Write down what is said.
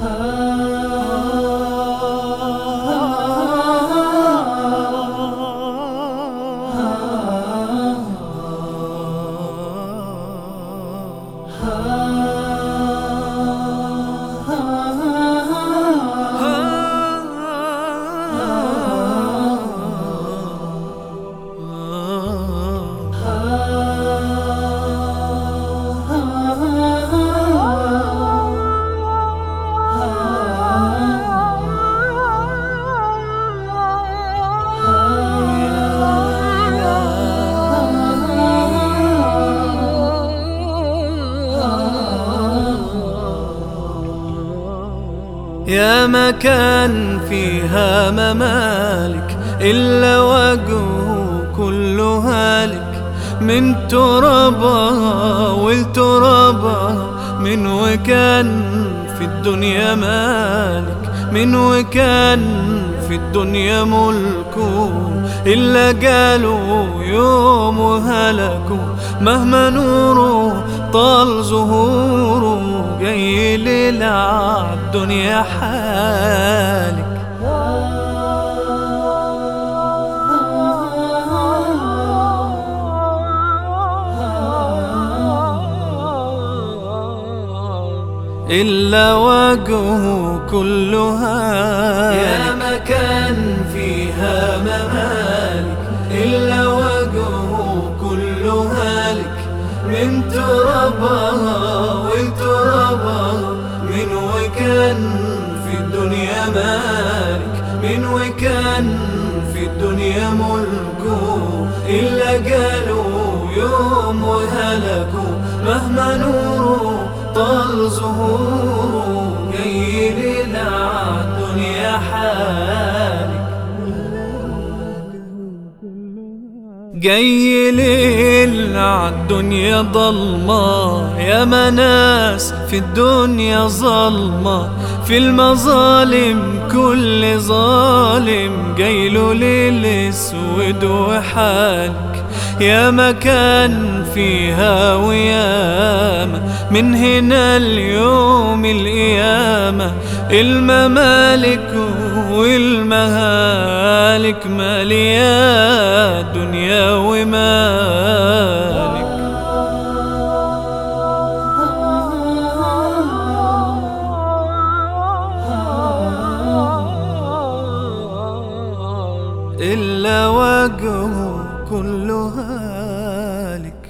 Oh. يا مكان فيها ممالك إلا وجهه كله هالك. من ترابها والترابها من وكان في الدنيا مالك. من وكان في الدنيا ملكه إلا قالوا يوم وهلكوا مهما نوره طال ظهوره جاي ليلة عالدنيا حالك. إلا وجهه كلها. يا مكان فيها ممالك. إلا من ترابها وترابها من وكان في الدنيا مالك من وكان في الدنيا ملكه إلا قالوا يوم وهلكوا مهما نوره طال ظهوره جاي لنا الدنيا حالك. جاي ليل عالدنيا ضلمة يا مناس في الدنيا ظلمة في المظالم كل ظالم جايله ليل أسود وحالك يا مكان فيها وياما من هنا اليوم القيامة الممالك والمهالك مالية دنيا ومالك. إلا وجهه كله هالك